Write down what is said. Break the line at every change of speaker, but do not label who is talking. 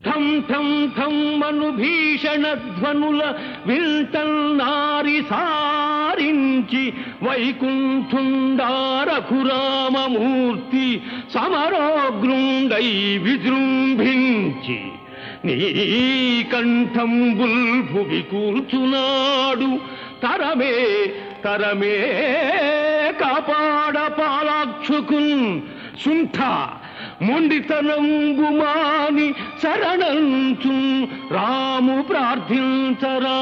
ఠం ఠం ఠం మను భీషణ ధ్వనుల వింటన్నారి సారించి వైకుంఠుండారఘురామమూర్తి సమరోగ్రుండై విజృంభించి నీ కంఠంబుల్ భువి కూర్చున్నాడు తరమే తరమే కాపాడ పాలాక్షుకున్ శుంఠ మొండితనంబుమా శరణంచు రాము ప్రార్థించరా.